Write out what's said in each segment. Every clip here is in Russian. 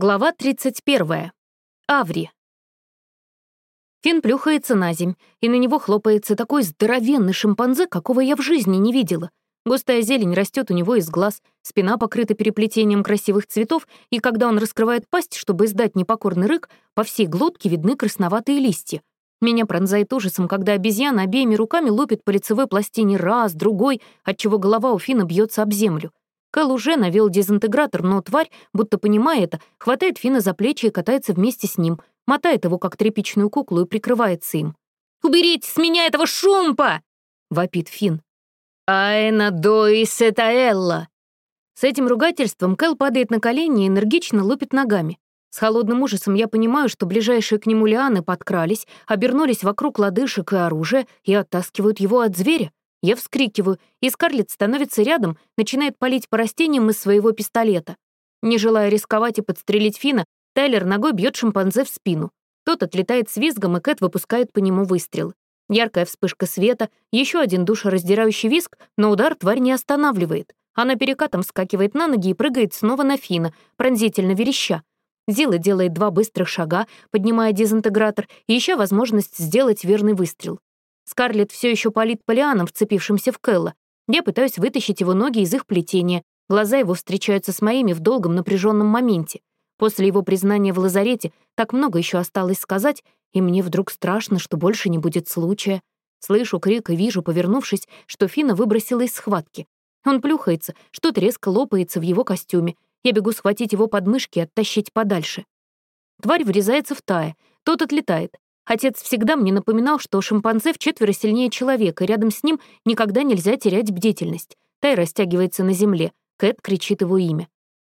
Глава 31. Аври. Фин плюхается на земь, и на него хлопается такой здоровенный шимпанзе, какого я в жизни не видела. Густая зелень растет у него из глаз, спина покрыта переплетением красивых цветов, и когда он раскрывает пасть, чтобы издать непокорный рык, по всей глотке видны красноватые листья. Меня пронзает ужасом, когда обезьяна обеими руками лупит по лицевой пластине раз, другой, отчего голова у Фина бьется об землю. Кэл уже навел дезинтегратор, но тварь, будто понимая это, хватает Фина за плечи и катается вместе с ним, мотает его, как тряпичную куклу, и прикрывается им. «Уберите с меня этого шумпа!» — вопит Фин. «Айна дои сетаэлла!» С этим ругательством Кэл падает на колени и энергично лупит ногами. С холодным ужасом я понимаю, что ближайшие к нему лианы подкрались, обернулись вокруг лодыжек и оружия и оттаскивают его от зверя. Я вскрикиваю, и Скарлетт становится рядом, начинает палить по растениям из своего пистолета. Не желая рисковать и подстрелить Фина, Тайлер ногой бьет шимпанзе в спину. Тот отлетает с визгом, и Кэт выпускает по нему выстрел. Яркая вспышка света, еще один душераздирающий визг, но удар тварь не останавливает. Она перекатом скакивает на ноги и прыгает снова на Фина, пронзительно вереща. Зила делает два быстрых шага, поднимая дезинтегратор, и ища возможность сделать верный выстрел. Скарлетт все еще палит полианом, вцепившимся в Кэлла. Я пытаюсь вытащить его ноги из их плетения. Глаза его встречаются с моими в долгом напряженном моменте. После его признания в лазарете так много еще осталось сказать, и мне вдруг страшно, что больше не будет случая. Слышу крик и вижу, повернувшись, что Фина выбросила из схватки. Он плюхается, что-то резко лопается в его костюме. Я бегу схватить его подмышки и оттащить подальше. Тварь врезается в Тая. Тот отлетает. Отец всегда мне напоминал, что шимпанзе в четверо сильнее человека, рядом с ним никогда нельзя терять бдительность. Тай растягивается на земле. Кэт кричит его имя.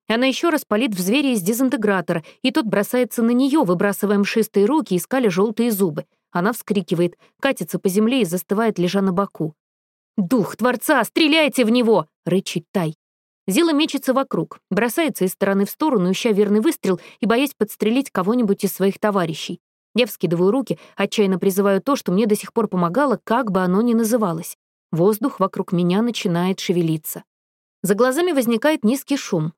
Она еще раз палит в зверя из дезинтегратора, и тот бросается на нее, выбрасывая мшистые руки и скаля желтые зубы. Она вскрикивает, катится по земле и застывает, лежа на боку. «Дух Творца, стреляйте в него!» — рычит Тай. Зила мечется вокруг, бросается из стороны в сторону, ища верный выстрел и боясь подстрелить кого-нибудь из своих товарищей. Я вскидываю руки, отчаянно призываю то, что мне до сих пор помогало, как бы оно ни называлось. Воздух вокруг меня начинает шевелиться. За глазами возникает низкий шум.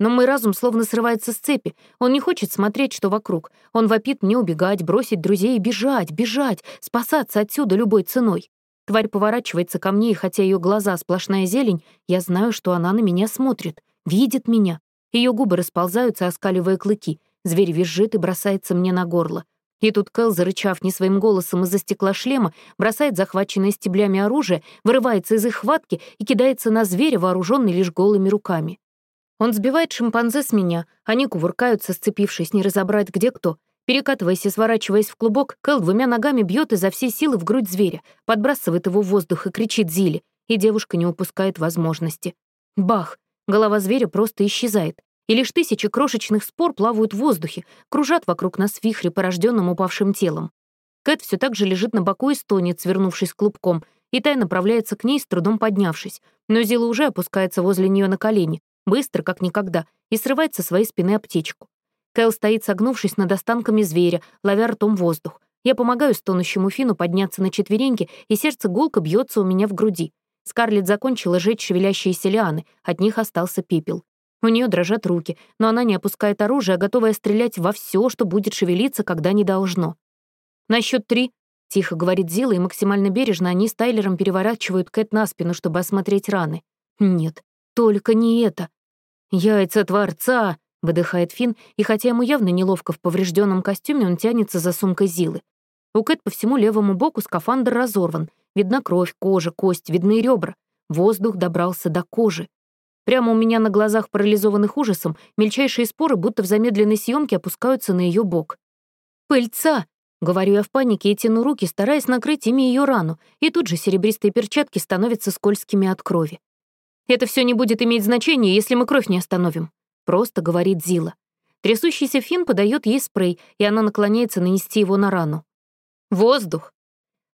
Но мой разум словно срывается с цепи. Он не хочет смотреть, что вокруг. Он вопит мне убегать, бросить друзей бежать, бежать, спасаться отсюда любой ценой. Тварь поворачивается ко мне, и хотя ее глаза сплошная зелень, я знаю, что она на меня смотрит, видит меня. Ее губы расползаются, оскаливая клыки. Зверь визжит и бросается мне на горло. И тут Кэл, зарычав не своим голосом из-за стекла шлема, бросает захваченное стеблями оружие, вырывается из их хватки и кидается на зверя, вооруженный лишь голыми руками. Он сбивает шимпанзе с меня, они кувыркаются, сцепившись, не разобрать где кто. Перекатываясь и сворачиваясь в клубок, Кэл двумя ногами бьет изо всей силы в грудь зверя, подбрасывает его в воздух и кричит Зиле, и девушка не упускает возможности. Бах! Голова зверя просто исчезает и лишь тысячи крошечных спор плавают в воздухе, кружат вокруг нас вихре, порожденном упавшим телом. Кэт все так же лежит на боку и стонет, свернувшись клубком, и Тай направляется к ней, с трудом поднявшись. Но Зила уже опускается возле нее на колени, быстро, как никогда, и срывает со своей спины аптечку. Кэл стоит, согнувшись над останками зверя, ловя ртом воздух. Я помогаю стонущему Фину подняться на четвереньки, и сердце гулко бьется у меня в груди. Скарлетт закончила жечь шевелящиеся лианы, от них остался пепел. У нее дрожат руки, но она не опускает оружие, готовая стрелять во все, что будет шевелиться, когда не должно. «На счет три», — тихо говорит Зила, и максимально бережно они с Тайлером переворачивают Кэт на спину, чтобы осмотреть раны. «Нет, только не это». «Яйца Творца!» — выдыхает Финн, и хотя ему явно неловко в поврежденном костюме, он тянется за сумкой Зилы. У Кэт по всему левому боку скафандр разорван. Видна кровь, кожа, кость, видны ребра. Воздух добрался до кожи. Прямо у меня на глазах, парализованных ужасом, мельчайшие споры, будто в замедленной съемке, опускаются на ее бок. «Пыльца!» — говорю я в панике и тяну руки, стараясь накрыть ими ее рану, и тут же серебристые перчатки становятся скользкими от крови. «Это все не будет иметь значения, если мы кровь не остановим», — просто говорит Зила. Трясущийся Фин подает ей спрей, и она наклоняется нанести его на рану. «Воздух!»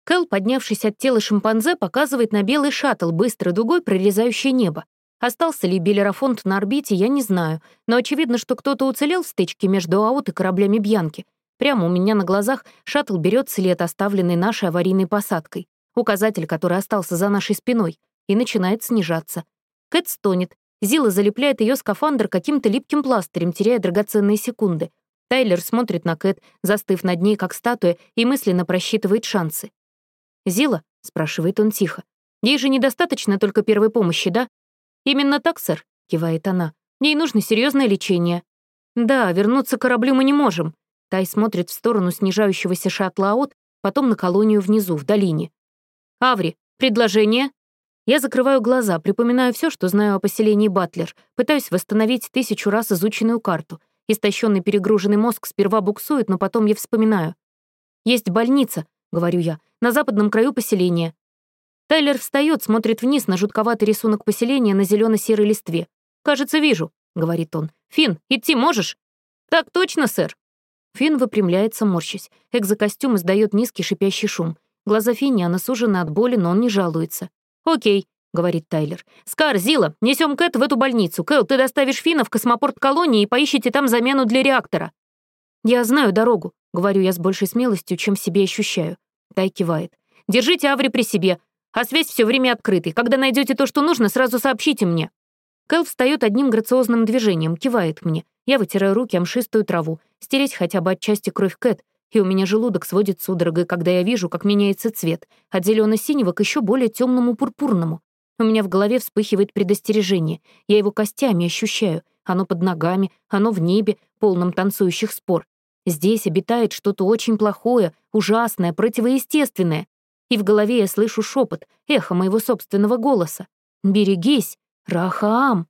Кэл, поднявшись от тела шимпанзе, показывает на белый шаттл, быстро дугой прорезающий небо. Остался ли Белерафонт на орбите, я не знаю, но очевидно, что кто-то уцелел в стычке между АУТ и кораблями Бьянки. Прямо у меня на глазах шаттл берет след, оставленный нашей аварийной посадкой, указатель, который остался за нашей спиной, и начинает снижаться. Кэт стонет, Зила залепляет ее скафандр каким-то липким пластырем, теряя драгоценные секунды. Тайлер смотрит на Кэт, застыв над ней, как статуя, и мысленно просчитывает шансы. «Зила?» — спрашивает он тихо. «Ей же недостаточно только первой помощи, да?» «Именно так, сэр», — кивает она. «Ей нужно серьезное лечение». «Да, вернуться к кораблю мы не можем». Тай смотрит в сторону снижающегося шаттла АОТ, потом на колонию внизу, в долине. «Аври, предложение?» Я закрываю глаза, припоминаю все, что знаю о поселении Батлер, пытаюсь восстановить тысячу раз изученную карту. Истощенный перегруженный мозг сперва буксует, но потом я вспоминаю. «Есть больница», — говорю я, — «на западном краю поселения». Тайлер встает, смотрит вниз на жутковатый рисунок поселения на зелено серой листве. «Кажется, вижу», — говорит он. «Фин, идти можешь?» «Так точно, сэр». Фин выпрямляется, морщась. Экзокостюм издает низкий шипящий шум. Глаза Финиана сужены от боли, но он не жалуется. «Окей», — говорит Тайлер. «Скар, Зила, несем Кэт в эту больницу. Кэл, ты доставишь Фина в космопорт колонии и поищите там замену для реактора». «Я знаю дорогу», — говорю я с большей смелостью, чем себе ощущаю. Тай кивает. «Держите Аври при себе, а связь все время открытой. Когда найдете то, что нужно, сразу сообщите мне». Кэл встает одним грациозным движением, кивает мне. Я вытираю руки о мшистую траву, стереть хотя бы отчасти кровь Кэт, и у меня желудок сводит судорогой, когда я вижу, как меняется цвет, от зелено синего к еще более темному пурпурному. У меня в голове вспыхивает предостережение. Я его костями ощущаю. Оно под ногами, оно в небе, полном танцующих спор. Здесь обитает что-то очень плохое, ужасное, противоестественное. И в голове я слышу шепот, эхо моего собственного голоса. «Берегись, Рахаам!»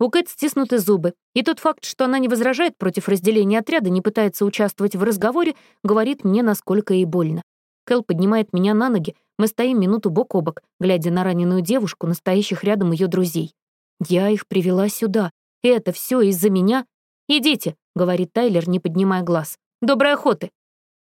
У Кэт стиснуты зубы, и тот факт, что она не возражает против разделения отряда, не пытается участвовать в разговоре, говорит мне, насколько ей больно. Кэл поднимает меня на ноги, мы стоим минуту бок о бок, глядя на раненую девушку, настоящих рядом ее друзей. Я их привела сюда, и это все из-за меня? «Идите», — говорит Тайлер, не поднимая глаз. «Доброй охоты!»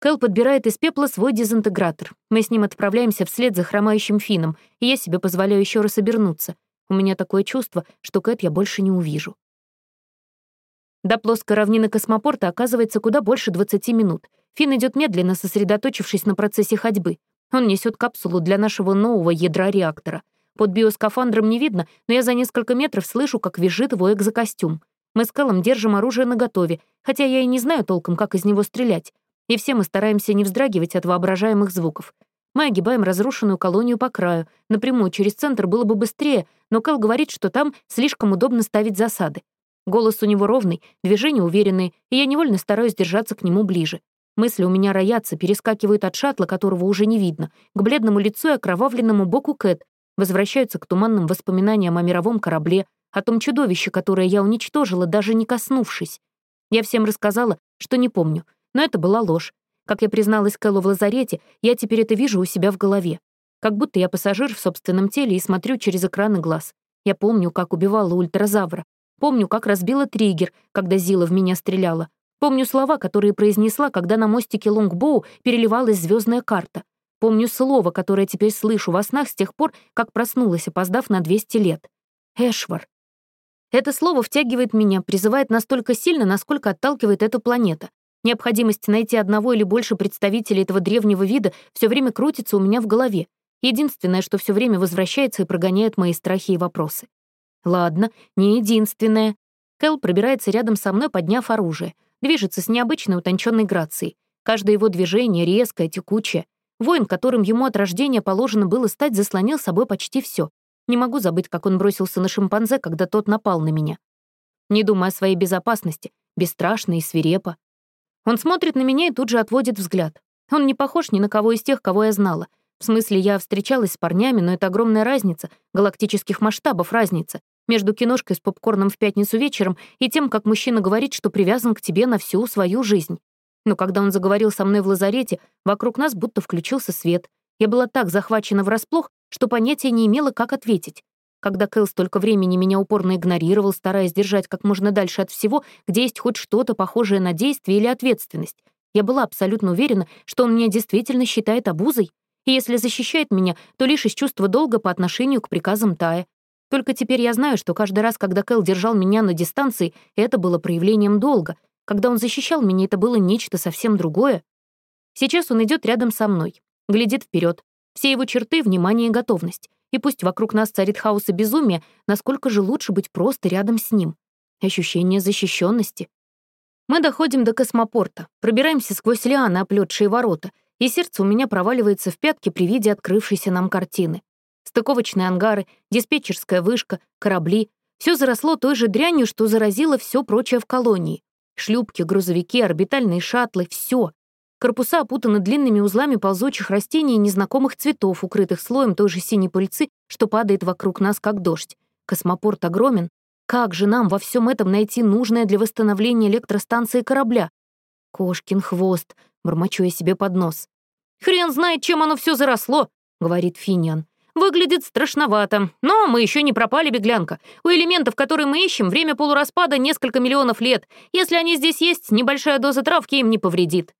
Кэл подбирает из пепла свой дезинтегратор. Мы с ним отправляемся вслед за хромающим фином, и я себе позволяю еще раз обернуться — у меня такое чувство, что Кэт я больше не увижу. До плоской равнины космопорта оказывается куда больше 20 минут. Фин идет медленно, сосредоточившись на процессе ходьбы. Он несет капсулу для нашего нового ядра реактора. Под биоскафандром не видно, но я за несколько метров слышу, как визжит его экзокостюм. Мы с Кэллом держим оружие наготове, хотя я и не знаю толком, как из него стрелять. И все мы стараемся не вздрагивать от воображаемых звуков. Мы огибаем разрушенную колонию по краю. Напрямую через центр было бы быстрее, но Кэл говорит, что там слишком удобно ставить засады. Голос у него ровный, движения уверенные, и я невольно стараюсь держаться к нему ближе. Мысли у меня роятся, перескакивают от шаттла, которого уже не видно, к бледному лицу и окровавленному боку Кэт, возвращаются к туманным воспоминаниям о мировом корабле, о том чудовище, которое я уничтожила, даже не коснувшись. Я всем рассказала, что не помню, но это была ложь. Как я призналась Кэллу в лазарете, я теперь это вижу у себя в голове. Как будто я пассажир в собственном теле и смотрю через экраны глаз. Я помню, как убивала ультразавра. Помню, как разбила триггер, когда Зила в меня стреляла. Помню слова, которые произнесла, когда на мостике Лонгбоу переливалась звездная карта. Помню слово, которое теперь слышу во снах с тех пор, как проснулась, опоздав на 200 лет. Эшвар. Это слово втягивает меня, призывает настолько сильно, насколько отталкивает эта планета. Необходимость найти одного или больше представителей этого древнего вида все время крутится у меня в голове. Единственное, что все время возвращается и прогоняет мои страхи и вопросы. Ладно, не единственное. Кэл пробирается рядом со мной, подняв оружие. Движется с необычной утонченной грацией. Каждое его движение резкое, текучее. Воин, которым ему от рождения положено было стать, заслонил собой почти все. Не могу забыть, как он бросился на шимпанзе, когда тот напал на меня. Не думая о своей безопасности, бесстрашно и свирепо. Он смотрит на меня и тут же отводит взгляд. Он не похож ни на кого из тех, кого я знала. В смысле, я встречалась с парнями, но это огромная разница, галактических масштабов разница, между киношкой с попкорном в пятницу вечером и тем, как мужчина говорит, что привязан к тебе на всю свою жизнь. Но когда он заговорил со мной в лазарете, вокруг нас будто включился свет. Я была так захвачена врасплох, что понятия не имела, как ответить. Когда Кэл столько времени меня упорно игнорировал, стараясь держать как можно дальше от всего, где есть хоть что-то похожее на действие или ответственность, я была абсолютно уверена, что он меня действительно считает обузой. И если защищает меня, то лишь из чувства долга по отношению к приказам Тая. Только теперь я знаю, что каждый раз, когда Кэл держал меня на дистанции, это было проявлением долга. Когда он защищал меня, это было нечто совсем другое. Сейчас он идет рядом со мной, глядит вперед. Все его черты — внимание и готовность. И пусть вокруг нас царит хаос и безумие, насколько же лучше быть просто рядом с ним. Ощущение защищенности. Мы доходим до космопорта, пробираемся сквозь лианы, оплетшие ворота, и сердце у меня проваливается в пятки при виде открывшейся нам картины. Стыковочные ангары, диспетчерская вышка, корабли — все заросло той же дрянью, что заразило все прочее в колонии. Шлюпки, грузовики, орбитальные шаттлы — все. Корпуса опутаны длинными узлами ползучих растений и незнакомых цветов, укрытых слоем той же синей пыльцы, что падает вокруг нас, как дождь. Космопорт огромен. Как же нам во всем этом найти нужное для восстановления электростанции корабля? Кошкин хвост, бормочу я себе под нос. «Хрен знает, чем оно все заросло», — говорит Финиан. «Выглядит страшновато, но мы еще не пропали, беглянка. У элементов, которые мы ищем, время полураспада несколько миллионов лет. Если они здесь есть, небольшая доза травки им не повредит».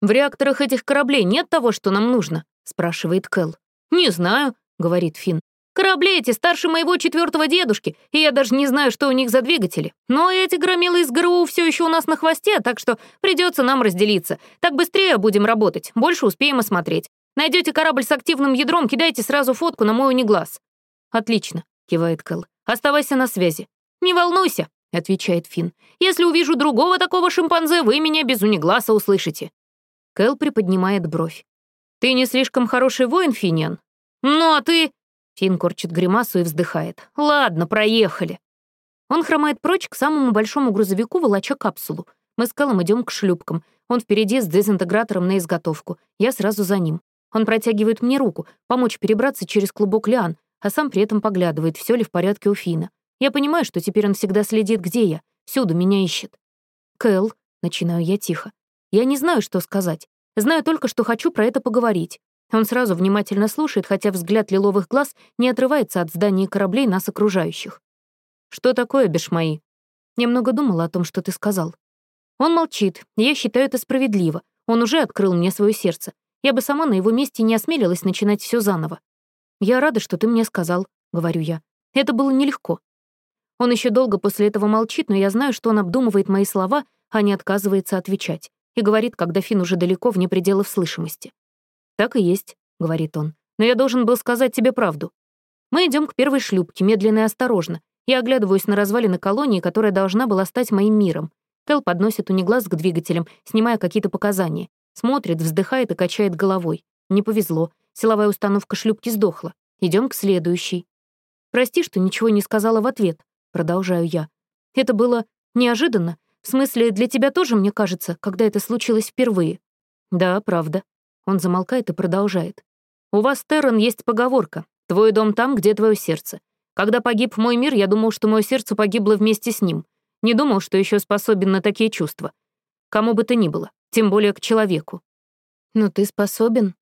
«В реакторах этих кораблей нет того, что нам нужно?» — спрашивает Кэл. «Не знаю», — говорит Финн. «Корабли эти старше моего четвертого дедушки, и я даже не знаю, что у них за двигатели. Но эти громилы из ГРУ все еще у нас на хвосте, так что придется нам разделиться. Так быстрее будем работать, больше успеем осмотреть. Найдете корабль с активным ядром, кидайте сразу фотку на мой униглаз». «Отлично», — кивает Кэл. «Оставайся на связи». «Не волнуйся», — отвечает Финн. «Если увижу другого такого шимпанзе, вы меня без унигласа услышите». Кэл приподнимает бровь. «Ты не слишком хороший воин, Финиан?» «Ну, а ты...» Фин корчит гримасу и вздыхает. «Ладно, проехали». Он хромает прочь к самому большому грузовику, волоча капсулу. Мы с Кэлом идем к шлюпкам. Он впереди с дезинтегратором на изготовку. Я сразу за ним. Он протягивает мне руку, помочь перебраться через клубок лиан, а сам при этом поглядывает, все ли в порядке у Фина. Я понимаю, что теперь он всегда следит, где я. Всюду меня ищет. «Кэл», — начинаю я тихо, я не знаю, что сказать. Знаю только, что хочу про это поговорить. Он сразу внимательно слушает, хотя взгляд лиловых глаз не отрывается от зданий кораблей нас окружающих. «Что такое, Бешмаи?» Немного думала о том, что ты сказал. Он молчит, я считаю это справедливо. Он уже открыл мне свое сердце. Я бы сама на его месте не осмелилась начинать все заново. «Я рада, что ты мне сказал», — говорю я. «Это было нелегко». Он еще долго после этого молчит, но я знаю, что он обдумывает мои слова, а не отказывается отвечать и говорит, когда Фин уже далеко вне пределов слышимости. «Так и есть», — говорит он, «но я должен был сказать тебе правду. Мы идем к первой шлюпке, медленно и осторожно. Я оглядываюсь на развалины колонии, которая должна была стать моим миром. Кэл подносит униглаз к двигателям, снимая какие-то показания. Смотрит, вздыхает и качает головой. Не повезло. Силовая установка шлюпки сдохла. Идем к следующей. «Прости, что ничего не сказала в ответ», — продолжаю я. «Это было неожиданно, в смысле, для тебя тоже, мне кажется, когда это случилось впервые?» «Да, правда». Он замолкает и продолжает. «У вас, Террен, есть поговорка. Твой дом там, где твое сердце. Когда погиб мой мир, я думал, что мое сердце погибло вместе с ним. Не думал, что еще способен на такие чувства. Кому бы то ни было, тем более к человеку». «Но ты способен?»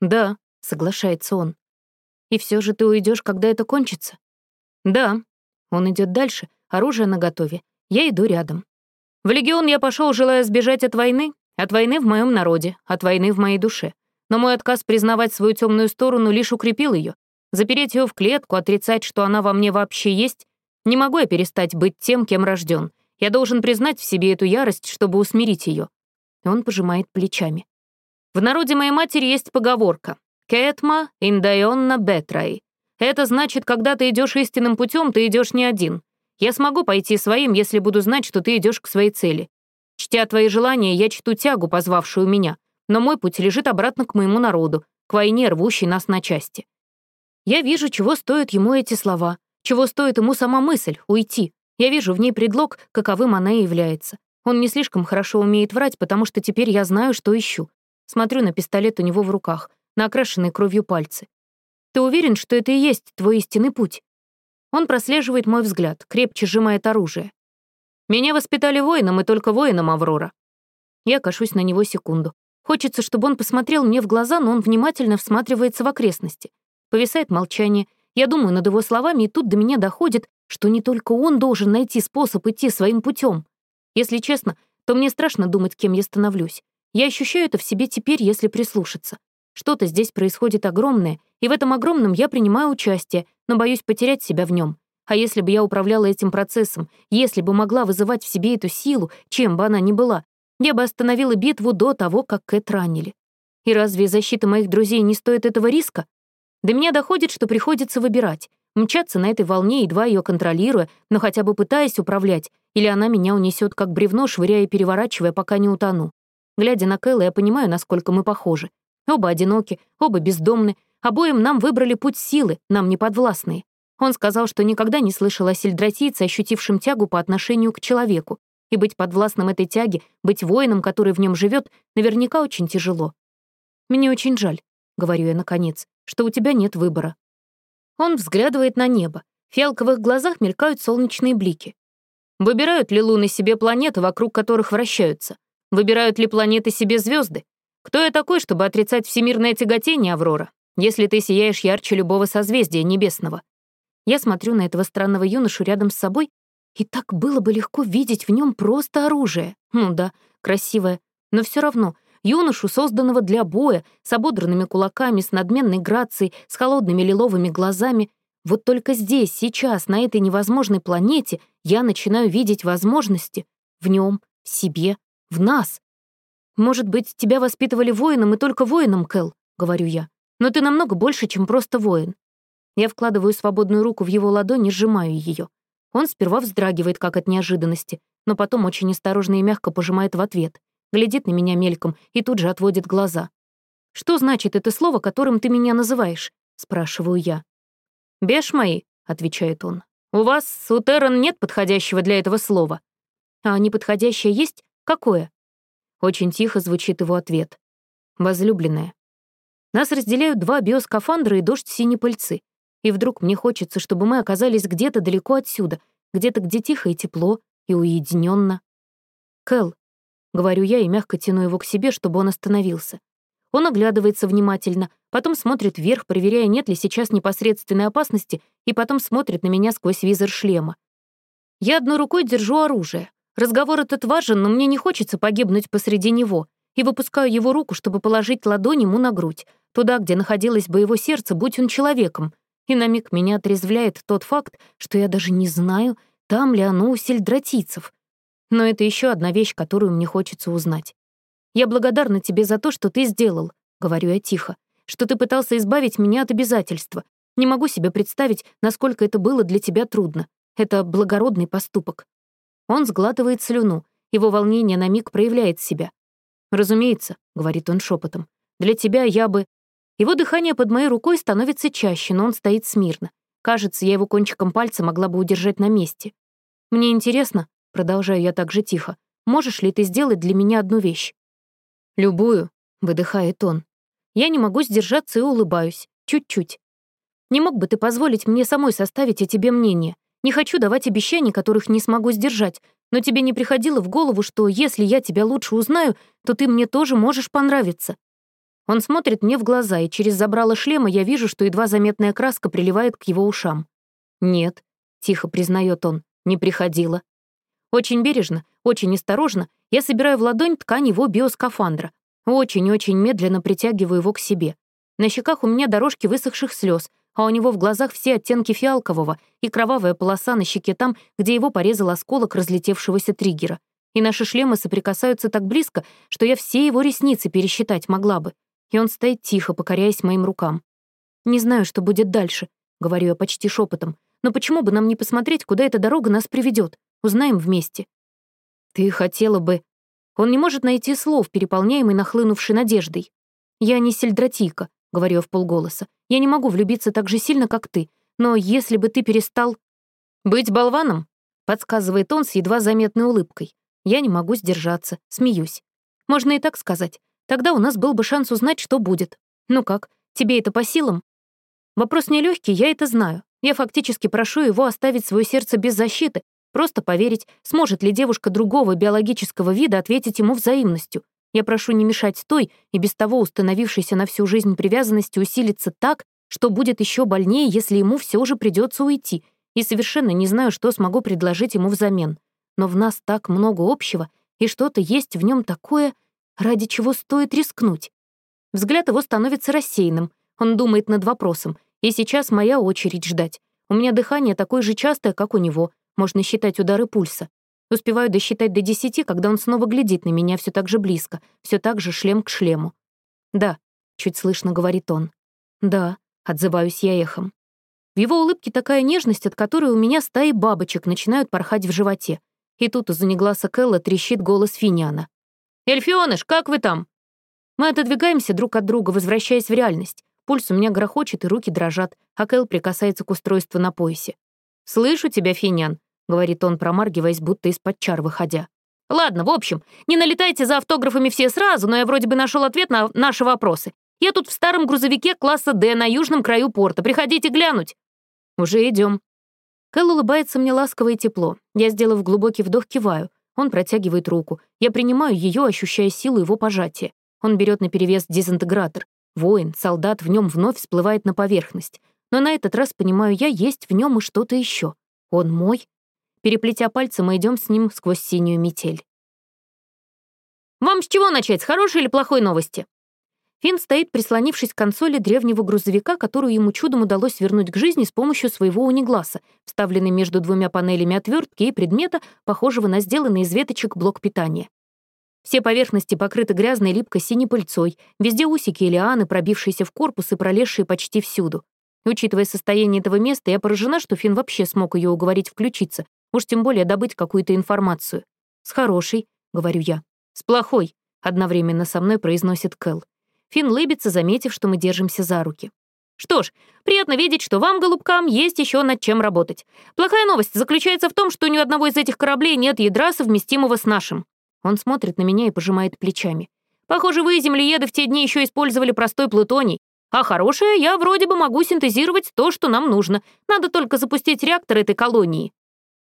«Да», — соглашается он. «И все же ты уйдешь, когда это кончится?» «Да». Он идет дальше, оружие наготове. Я иду рядом. В легион я пошел, желая сбежать от войны, от войны в моем народе, от войны в моей душе. Но мой отказ признавать свою темную сторону лишь укрепил ее. Запереть ее в клетку, отрицать, что она во мне вообще есть, не могу я перестать быть тем, кем рожден. Я должен признать в себе эту ярость, чтобы усмирить ее. Он пожимает плечами. В народе моей матери есть поговорка «Кетма индайонна бетрай». Это значит, когда ты идешь истинным путем, ты идешь не один. Я смогу пойти своим, если буду знать, что ты идешь к своей цели. Чтя твои желания, я чту тягу, позвавшую меня, но мой путь лежит обратно к моему народу, к войне, рвущей нас на части. Я вижу, чего стоят ему эти слова, чего стоит ему сама мысль — уйти. Я вижу в ней предлог, каковым она и является. Он не слишком хорошо умеет врать, потому что теперь я знаю, что ищу. Смотрю на пистолет у него в руках, на окрашенные кровью пальцы. Ты уверен, что это и есть твой истинный путь? Он прослеживает мой взгляд, крепче сжимает оружие. Меня воспитали воином, и только воином Аврора. Я кашусь на него секунду. Хочется, чтобы он посмотрел мне в глаза, но он внимательно всматривается в окрестности. Повисает молчание. Я думаю над его словами, и тут до меня доходит, что не только он должен найти способ идти своим путем. Если честно, то мне страшно думать, кем я становлюсь. Я ощущаю это в себе теперь, если прислушаться. Что-то здесь происходит огромное, и в этом огромном я принимаю участие, но боюсь потерять себя в нем. А если бы я управляла этим процессом, если бы могла вызывать в себе эту силу, чем бы она ни была, я бы остановила битву до того, как Кэт ранили. И разве защита моих друзей не стоит этого риска? До меня доходит, что приходится выбирать. Мчаться на этой волне, едва ее контролируя, но хотя бы пытаясь управлять, или она меня унесет как бревно, швыряя и переворачивая, пока не утону. Глядя на Кэлла, я понимаю, насколько мы похожи. Оба одиноки, оба бездомны, обоим нам выбрали путь силы, нам не подвластные. Он сказал, что никогда не слышал о сельдратийце, ощутившем тягу по отношению к человеку, и быть подвластным этой тяге, быть воином, который в нем живет, наверняка очень тяжело. «Мне очень жаль», — говорю я наконец, «что у тебя нет выбора». Он взглядывает на небо. В фиалковых глазах мелькают солнечные блики. Выбирают ли луны себе планеты, вокруг которых вращаются? Выбирают ли планеты себе звезды? Кто я такой, чтобы отрицать всемирное тяготение, Аврора, если ты сияешь ярче любого созвездия небесного? Я смотрю на этого странного юношу рядом с собой и так было бы легко видеть в нем просто оружие. Ну да, красивое. Но все равно, юношу, созданного для боя, с ободранными кулаками, с надменной грацией, с холодными лиловыми глазами. Вот только здесь, сейчас, на этой невозможной планете, я начинаю видеть возможности. В нем, в себе, в нас. «Может быть, тебя воспитывали воином и только воином, Кэл», — говорю я. «Но ты намного больше, чем просто воин». Я вкладываю свободную руку в его ладонь и сжимаю ее. Он сперва вздрагивает, как от неожиданности, но потом очень осторожно и мягко пожимает в ответ, глядит на меня мельком и тут же отводит глаза. «Что значит это слово, которым ты меня называешь?» — спрашиваю я. «Беш мои», — отвечает он. «У вас, у Террен, нет подходящего для этого слова». «А неподходящее есть? Какое?» Очень тихо звучит его ответ. «Возлюбленная». Нас разделяют два биоскафандра и дождь синей пыльцы. И вдруг мне хочется, чтобы мы оказались где-то далеко отсюда, где-то, где тихо и тепло, и уединенно. «Кэл», — говорю я и мягко тяну его к себе, чтобы он остановился. Он оглядывается внимательно, потом смотрит вверх, проверяя, нет ли сейчас непосредственной опасности, и потом смотрит на меня сквозь визор шлема. Я одной рукой держу оружие. Разговор этот важен, но мне не хочется погибнуть посреди него, и выпускаю его руку, чтобы положить ладонь ему на грудь, туда, где находилось бы его сердце, будь он человеком, и на миг меня отрезвляет тот факт, что я даже не знаю, там ли оно у сельдратийцев. Но это еще одна вещь, которую мне хочется узнать. «Я благодарна тебе за то, что ты сделал», — говорю я тихо, «что ты пытался избавить меня от обязательства. Не могу себе представить, насколько это было для тебя трудно. Это благородный поступок». Он сглатывает слюну, его волнение на миг проявляет себя. «Разумеется», — говорит он шепотом, «для тебя я бы...» Его дыхание под моей рукой становится чаще, но он стоит смирно. Кажется, я его кончиком пальца могла бы удержать на месте. «Мне интересно», — продолжаю я так же тихо, «можешь ли ты сделать для меня одну вещь?» «Любую», — выдыхает он. Я не могу сдержаться и улыбаюсь. Чуть-чуть. «Не мог бы ты позволить мне самой составить о тебе мнение? Не хочу давать обещаний, которых не смогу сдержать, но тебе не приходило в голову, что если я тебя лучше узнаю, то ты мне тоже можешь понравиться?» Он смотрит мне в глаза, и через забрало шлема я вижу, что едва заметная краска приливает к его ушам. «Нет», — тихо признает он, — «не приходила». Очень бережно, очень осторожно я собираю в ладонь ткань его биоскафандра. Очень-очень медленно притягиваю его к себе. На щеках у меня дорожки высохших слез, а у него в глазах все оттенки фиалкового и кровавая полоса на щеке там, где его порезал осколок разлетевшегося триггера. И наши шлемы соприкасаются так близко, что я все его ресницы пересчитать могла бы и он стоит тихо, покоряясь моим рукам. «Не знаю, что будет дальше», — говорю я почти шепотом, «но почему бы нам не посмотреть, куда эта дорога нас приведет? Узнаем вместе». «Ты хотела бы...» Он не может найти слов, переполняемый нахлынувшей надеждой. «Я не сельдратийка», — говорю в полголоса. «Я не могу влюбиться так же сильно, как ты. Но если бы ты перестал...» «Быть болваном?» — подсказывает он с едва заметной улыбкой. Я не могу сдержаться, смеюсь. Можно и так сказать. Тогда у нас был бы шанс узнать, что будет. Ну как, тебе это по силам? Вопрос нелегкий, я это знаю. Я фактически прошу его оставить свое сердце без защиты, просто поверить, сможет ли девушка другого биологического вида ответить ему взаимностью. Я прошу не мешать той и без того установившейся на всю жизнь привязанности усилиться так, что будет еще больнее, если ему все же придется уйти, и совершенно не знаю, что смогу предложить ему взамен. Но в нас так много общего, и что-то есть в нем такое, Ради чего стоит рискнуть? Взгляд его становится рассеянным. Он думает над вопросом. И сейчас моя очередь ждать. У меня дыхание такое же частое, как у него. Можно считать удары пульса. Успеваю досчитать до десяти, когда он снова глядит на меня все так же близко, все так же шлем к шлему. «Да», — чуть слышно говорит он. «Да», — отзываюсь я эхом. В его улыбке такая нежность, от которой у меня стаи бабочек начинают порхать в животе. И тут из унигласа Кэлла трещит голос Финиана. «Эльфионыш, как вы там?» Мы отодвигаемся друг от друга, возвращаясь в реальность. Пульс у меня грохочет, и руки дрожат, а Кэл прикасается к устройству на поясе. «Слышу тебя, Финян», — говорит он, промаргиваясь, будто из-под чар выходя. «Ладно, в общем, не налетайте за автографами все сразу, но я вроде бы нашел ответ на наши вопросы. Я тут в старом грузовике класса «Д» на южном краю порта. Приходите глянуть». «Уже идем. Кэл улыбается мне ласково и тепло. Я, сделав глубокий вдох, киваю. Он протягивает руку. Я принимаю ее, ощущая силу его пожатия. Он берет на перевес дезинтегратор. Воин, солдат в нем вновь всплывает на поверхность. Но на этот раз, понимаю я, есть в нем и что-то еще. Он мой. Переплетя пальцы, мы идем с ним сквозь синюю метель. «Вам с чего начать, с хорошей или плохой новости?» Финн стоит, прислонившись к консоли древнего грузовика, которую ему чудом удалось вернуть к жизни с помощью своего унигласа, вставленный между двумя панелями отвертки и предмета, похожего на сделанный из веточек блок питания. Все поверхности покрыты грязной липкой синей пыльцой, везде усики и лианы, пробившиеся в корпус и пролезшие почти всюду. Учитывая состояние этого места, я поражена, что Финн вообще смог ее уговорить включиться, уж тем более добыть какую-то информацию. «С хорошей», — говорю я. «С плохой», — одновременно со мной произносит Кэл. Финн лыбится, заметив, что мы держимся за руки. Что ж, приятно видеть, что вам, голубкам, есть еще над чем работать. Плохая новость заключается в том, что ни у одного из этих кораблей нет ядра, совместимого с нашим. Он смотрит на меня и пожимает плечами. Похоже, вы, землееды, в те дни еще использовали простой плутоний. А хорошее, я вроде бы могу синтезировать то, что нам нужно. Надо только запустить реактор этой колонии.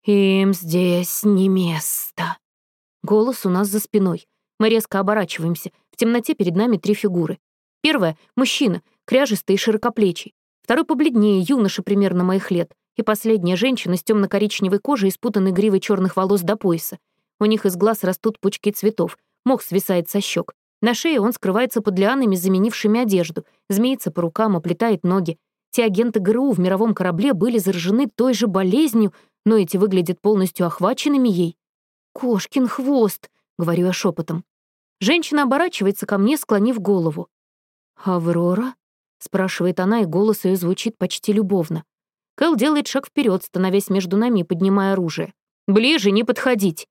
Им здесь не место. Голос у нас за спиной. Мы резко оборачиваемся. В темноте перед нами три фигуры. Первая — мужчина, кряжистый и широкоплечий. Второй побледнее, юноша примерно моих лет. И последняя — женщина с темно коричневой кожей и спутанной гривой черных волос до пояса. У них из глаз растут пучки цветов, мох свисает со щек. На шее он скрывается под лианами, заменившими одежду, змеится по рукам, оплетает ноги. Те агенты ГРУ в мировом корабле были заражены той же болезнью, но эти выглядят полностью охваченными ей. «Кошкин хвост», — говорю я шепотом. Женщина оборачивается ко мне, склонив голову. «Аврора?» — спрашивает она, и голос ее звучит почти любовно. Кэл делает шаг вперед, становясь между нами и поднимая оружие. «Ближе не подходить!»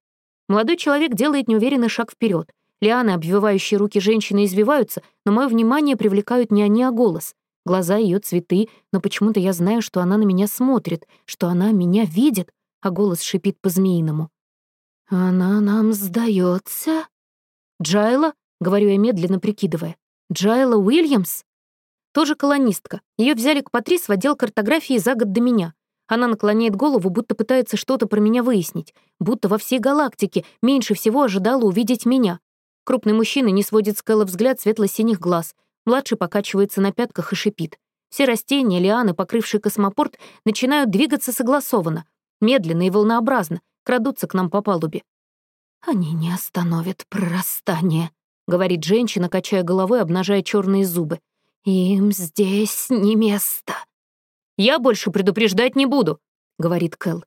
Молодой человек делает неуверенный шаг вперед. Лианы, обвивающие руки женщины, извиваются, но мое внимание привлекают не они, а голос. Глаза ее цветы, но почему-то я знаю, что она на меня смотрит, что она меня видит, а голос шипит по-змеиному. «Она нам сдается. «Джайла?» — говорю я медленно, прикидывая. «Джайла Уильямс?» Тоже колонистка. Ее взяли к Патрис в отдел картографии за год до меня. Она наклоняет голову, будто пытается что-то про меня выяснить, будто во всей галактике меньше всего ожидала увидеть меня. Крупный мужчина не сводит с Кэлла взгляд светло-синих глаз. Младший покачивается на пятках и шипит. Все растения, лианы, покрывшие космопорт, начинают двигаться согласованно, медленно и волнообразно, крадутся к нам по палубе. «Они не остановят прорастание», — говорит женщина, качая головой, обнажая черные зубы. «Им здесь не место». «Я больше предупреждать не буду», — говорит Кэл.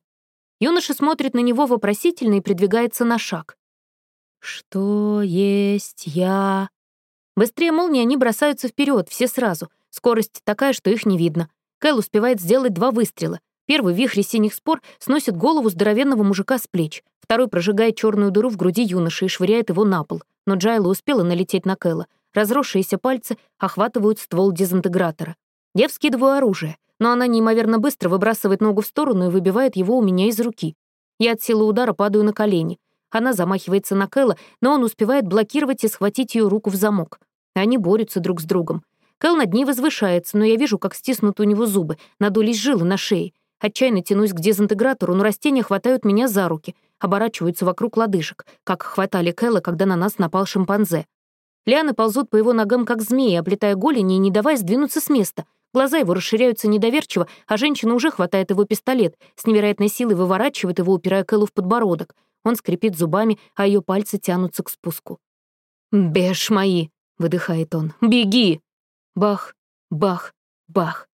Юноша смотрит на него вопросительно и придвигается на шаг. «Что есть я?» Быстрее молнии они бросаются вперед, все сразу. Скорость такая, что их не видно. Кэл успевает сделать два выстрела. Первый вихрь синих спор сносит голову здоровенного мужика с плеч. Второй прожигает черную дыру в груди юноши и швыряет его на пол. Но Джайла успела налететь на Кэлла. Разросшиеся пальцы охватывают ствол дезинтегратора. Я вскидываю оружие, но она неимоверно быстро выбрасывает ногу в сторону и выбивает его у меня из руки. Я от силы удара падаю на колени. Она замахивается на Кэлла, но он успевает блокировать и схватить ее руку в замок. Они борются друг с другом. Кэл над ней возвышается, но я вижу, как стиснут у него зубы, надулись жилы на шее. Отчаянно тянусь к дезинтегратору, но растения хватают меня за руки, оборачиваются вокруг лодыжек, как хватали Кэлла, когда на нас напал шимпанзе. Лианы ползут по его ногам, как змеи, облетая голени и не давая сдвинуться с места. Глаза его расширяются недоверчиво, а женщина уже хватает его пистолет, с невероятной силой выворачивает его, упирая Кэллу в подбородок. Он скрипит зубами, а ее пальцы тянутся к спуску. «Беж мои!» — выдыхает он. «Беги!» Бах, бах, бах.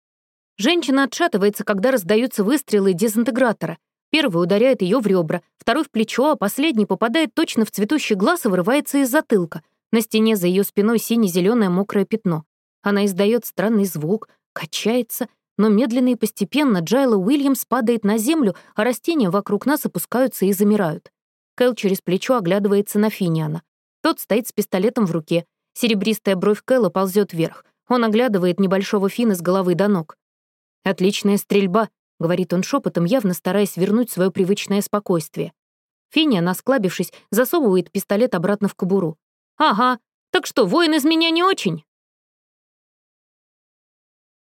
Женщина отшатывается, когда раздаются выстрелы дезинтегратора. Первый ударяет ее в ребра, второй в плечо, а последний попадает точно в цветущий глаз и вырывается из затылка. На стене за ее спиной сине-зеленое мокрое пятно. Она издает странный звук, Качается, но медленно и постепенно Джайла Уильямс падает на землю, а растения вокруг нас опускаются и замирают. Кэл через плечо оглядывается на Финиана. Тот стоит с пистолетом в руке. Серебристая бровь Кэла ползет вверх. Он оглядывает небольшого Фина с головы до ног. «Отличная стрельба», — говорит он шепотом, явно стараясь вернуть свое привычное спокойствие. Финиан, осклабившись, засовывает пистолет обратно в кобуру. «Ага, так что, воин из меня не очень?»